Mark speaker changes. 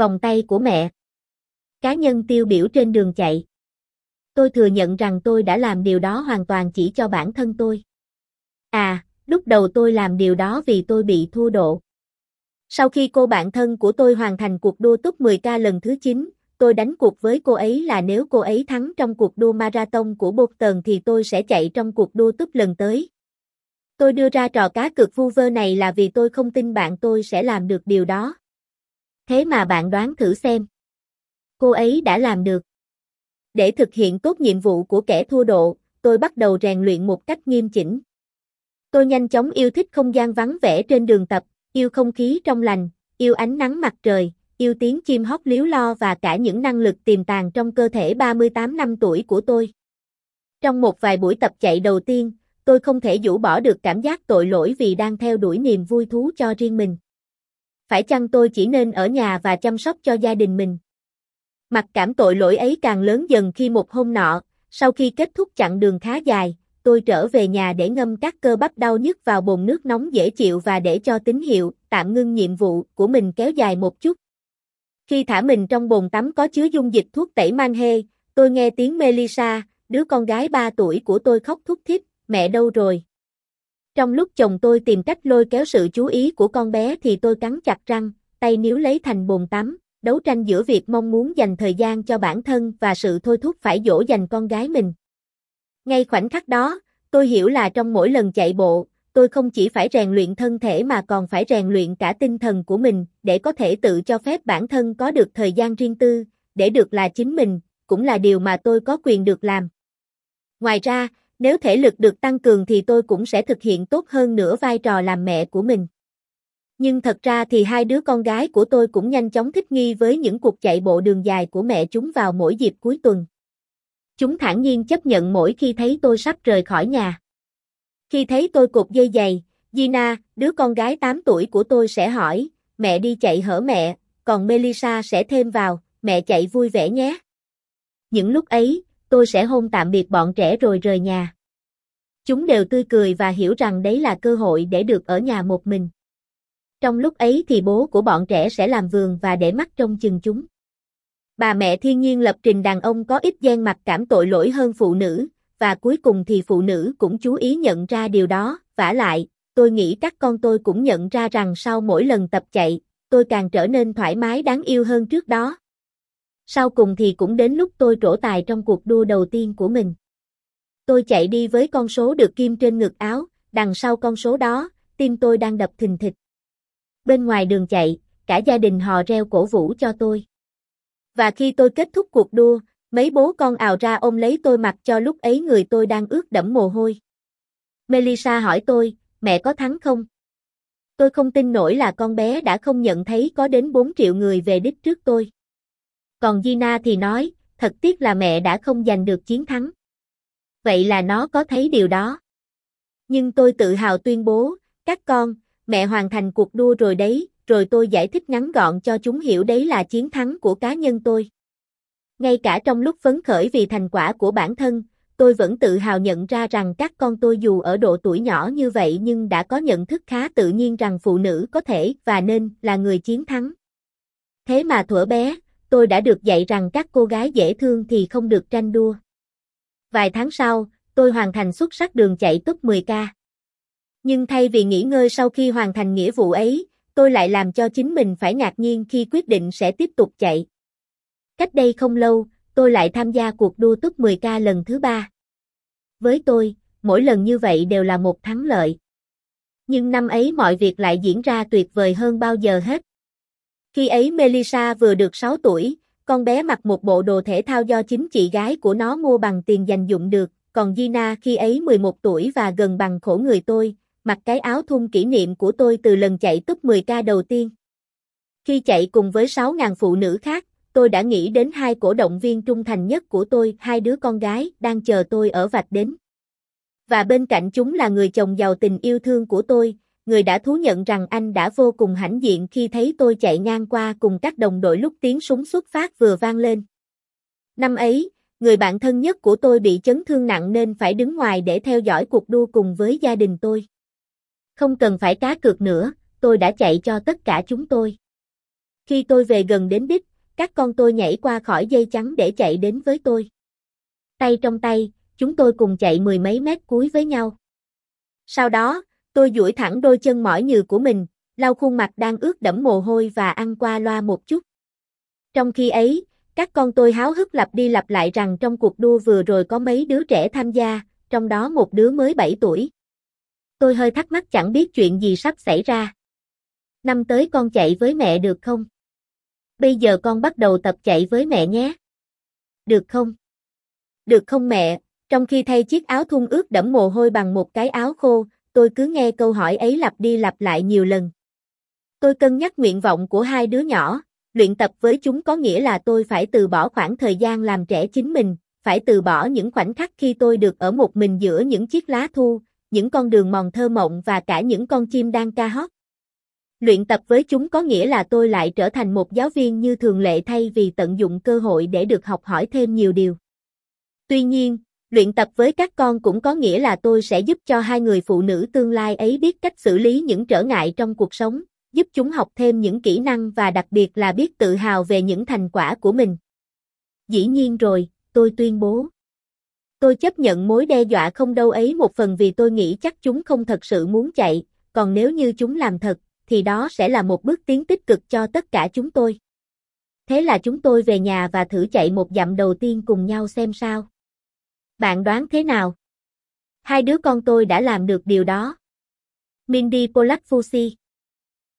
Speaker 1: Vòng tay của mẹ. Cá nhân tiêu biểu trên đường chạy. Tôi thừa nhận rằng tôi đã làm điều đó hoàn toàn chỉ cho bản thân tôi. À, lúc đầu tôi làm điều đó vì tôi bị thua độ. Sau khi cô bạn thân của tôi hoàn thành cuộc đua top 10K lần thứ 9, tôi đánh cuộc với cô ấy là nếu cô ấy thắng trong cuộc đua marathon của Boston thì tôi sẽ chạy trong cuộc đua top lần tới. Tôi đưa ra trò cá cược vu vơ này là vì tôi không tin bạn tôi sẽ làm được điều đó. Thế mà bạn đoán thử xem. Cô ấy đã làm được. Để thực hiện tốt nhiệm vụ của kẻ thua độ, tôi bắt đầu rèn luyện một cách nghiêm chỉnh. Tôi nhanh chóng yêu thích không gian vắng vẻ trên đường tập, yêu không khí trong lành, yêu ánh nắng mặt trời, yêu tiếng chim hót líu lo và cả những năng lực tiềm tàng trong cơ thể 38 năm tuổi của tôi. Trong một vài buổi tập chạy đầu tiên, tôi không thể rũ bỏ được cảm giác tội lỗi vì đang theo đuổi niềm vui thú cho riêng mình. Phải chăng tôi chỉ nên ở nhà và chăm sóc cho gia đình mình? Mặc cảm tội lỗi ấy càng lớn dần khi một hôm nọ, sau khi kết thúc chặng đường khá dài, tôi trở về nhà để ngâm các cơ bắp đau nhức vào bồn nước nóng dễ chịu và để cho tín hiệu tạm ngưng nhiệm vụ của mình kéo dài một chút. Khi thả mình trong bồn tắm có chứa dung dịch thuốc tẩy man hê, tôi nghe tiếng Melissa, đứa con gái 3 tuổi của tôi khóc thúc thích, mẹ đâu rồi? Trong lúc chồng tôi tìm cách lôi kéo sự chú ý của con bé thì tôi cắn chặt răng, tay níu lấy thành bồn tắm, đấu tranh giữa việc mong muốn dành thời gian cho bản thân và sự thôi thúc phải dỗ dành con gái mình. Ngay khoảnh khắc đó, tôi hiểu là trong mỗi lần chạy bộ, tôi không chỉ phải rèn luyện thân thể mà còn phải rèn luyện cả tinh thần của mình, để có thể tự cho phép bản thân có được thời gian riêng tư, để được là chính mình, cũng là điều mà tôi có quyền được làm. Ngoài ra, nếu thể lực được tăng cường thì tôi cũng sẽ thực hiện tốt hơn nữa vai trò làm mẹ của mình. Nhưng thật ra thì hai đứa con gái của tôi cũng nhanh chóng thích nghi với những cuộc chạy bộ đường dài của mẹ chúng vào mỗi dịp cuối tuần. Chúng thản nhiên chấp nhận mỗi khi thấy tôi sắp rời khỏi nhà. Khi thấy tôi cột dây giày, Gina, đứa con gái 8 tuổi của tôi sẽ hỏi, mẹ đi chạy hở mẹ, còn Melissa sẽ thêm vào, mẹ chạy vui vẻ nhé. Những lúc ấy, tôi sẽ hôn tạm biệt bọn trẻ rồi rời nhà. Chúng đều tươi cười và hiểu rằng đấy là cơ hội để được ở nhà một mình. Trong lúc ấy thì bố của bọn trẻ sẽ làm vườn và để mắt trông chừng chúng. Bà mẹ thiên nhiên lập trình đàn ông có ít gian mặt cảm tội lỗi hơn phụ nữ, và cuối cùng thì phụ nữ cũng chú ý nhận ra điều đó, vả lại, tôi nghĩ các con tôi cũng nhận ra rằng sau mỗi lần tập chạy, tôi càng trở nên thoải mái đáng yêu hơn trước đó. Sau cùng thì cũng đến lúc tôi trổ tài trong cuộc đua đầu tiên của mình. Tôi chạy đi với con số được kim trên ngực áo, đằng sau con số đó, tim tôi đang đập thình thịch. Bên ngoài đường chạy, cả gia đình hò reo cổ vũ cho tôi. Và khi tôi kết thúc cuộc đua, mấy bố con ào ra ôm lấy tôi mặc cho lúc ấy người tôi đang ướt đẫm mồ hôi. Melissa hỏi tôi, mẹ có thắng không? Tôi không tin nổi là con bé đã không nhận thấy có đến 4 triệu người về đích trước tôi. Còn Gina thì nói, thật tiếc là mẹ đã không giành được chiến thắng. Vậy là nó có thấy điều đó. Nhưng tôi tự hào tuyên bố, các con, mẹ hoàn thành cuộc đua rồi đấy, rồi tôi giải thích ngắn gọn cho chúng hiểu đấy là chiến thắng của cá nhân tôi. Ngay cả trong lúc phấn khởi vì thành quả của bản thân, tôi vẫn tự hào nhận ra rằng các con tôi dù ở độ tuổi nhỏ như vậy nhưng đã có nhận thức khá tự nhiên rằng phụ nữ có thể và nên là người chiến thắng. Thế mà thuở bé, tôi đã được dạy rằng các cô gái dễ thương thì không được tranh đua. Vài tháng sau, tôi hoàn thành xuất sắc đường chạy top 10K. Nhưng thay vì nghỉ ngơi sau khi hoàn thành nghĩa vụ ấy, tôi lại làm cho chính mình phải ngạc nhiên khi quyết định sẽ tiếp tục chạy. Cách đây không lâu, tôi lại tham gia cuộc đua top 10K lần thứ ba. Với tôi, mỗi lần như vậy đều là một thắng lợi. Nhưng năm ấy mọi việc lại diễn ra tuyệt vời hơn bao giờ hết. Khi ấy Melissa vừa được 6 tuổi, con bé mặc một bộ đồ thể thao do chính chị gái của nó mua bằng tiền dành dụng được, còn Gina khi ấy 11 tuổi và gần bằng khổ người tôi, mặc cái áo thun kỷ niệm của tôi từ lần chạy top 10K đầu tiên. Khi chạy cùng với 6.000 phụ nữ khác, tôi đã nghĩ đến hai cổ động viên trung thành nhất của tôi, hai đứa con gái, đang chờ tôi ở vạch đến. Và bên cạnh chúng là người chồng giàu tình yêu thương của tôi, người đã thú nhận rằng anh đã vô cùng hãnh diện khi thấy tôi chạy ngang qua cùng các đồng đội lúc tiếng súng xuất phát vừa vang lên. Năm ấy, người bạn thân nhất của tôi bị chấn thương nặng nên phải đứng ngoài để theo dõi cuộc đua cùng với gia đình tôi. Không cần phải cá cược nữa, tôi đã chạy cho tất cả chúng tôi. Khi tôi về gần đến đích, các con tôi nhảy qua khỏi dây chắn để chạy đến với tôi. Tay trong tay, chúng tôi cùng chạy mười mấy mét cuối với nhau. Sau đó, tôi duỗi thẳng đôi chân mỏi nhừ của mình, lau khuôn mặt đang ướt đẫm mồ hôi và ăn qua loa một chút. Trong khi ấy, các con tôi háo hức lặp đi lặp lại rằng trong cuộc đua vừa rồi có mấy đứa trẻ tham gia, trong đó một đứa mới 7 tuổi. Tôi hơi thắc mắc chẳng biết chuyện gì sắp xảy ra. Năm tới con chạy với mẹ được không? Bây giờ con bắt đầu tập chạy với mẹ nhé. Được không? Được không mẹ? Trong khi thay chiếc áo thun ướt đẫm mồ hôi bằng một cái áo khô, tôi cứ nghe câu hỏi ấy lặp đi lặp lại nhiều lần. Tôi cân nhắc nguyện vọng của hai đứa nhỏ, luyện tập với chúng có nghĩa là tôi phải từ bỏ khoảng thời gian làm trẻ chính mình, phải từ bỏ những khoảnh khắc khi tôi được ở một mình giữa những chiếc lá thu, những con đường mòn thơ mộng và cả những con chim đang ca hót. Luyện tập với chúng có nghĩa là tôi lại trở thành một giáo viên như thường lệ thay vì tận dụng cơ hội để được học hỏi thêm nhiều điều. Tuy nhiên, luyện tập với các con cũng có nghĩa là tôi sẽ giúp cho hai người phụ nữ tương lai ấy biết cách xử lý những trở ngại trong cuộc sống, giúp chúng học thêm những kỹ năng và đặc biệt là biết tự hào về những thành quả của mình. Dĩ nhiên rồi, tôi tuyên bố. Tôi chấp nhận mối đe dọa không đâu ấy một phần vì tôi nghĩ chắc chúng không thật sự muốn chạy, còn nếu như chúng làm thật, thì đó sẽ là một bước tiến tích cực cho tất cả chúng tôi. Thế là chúng tôi về nhà và thử chạy một dặm đầu tiên cùng nhau xem sao. Bạn đoán thế nào? Hai đứa con tôi đã làm được điều đó. Mindy Polakfusi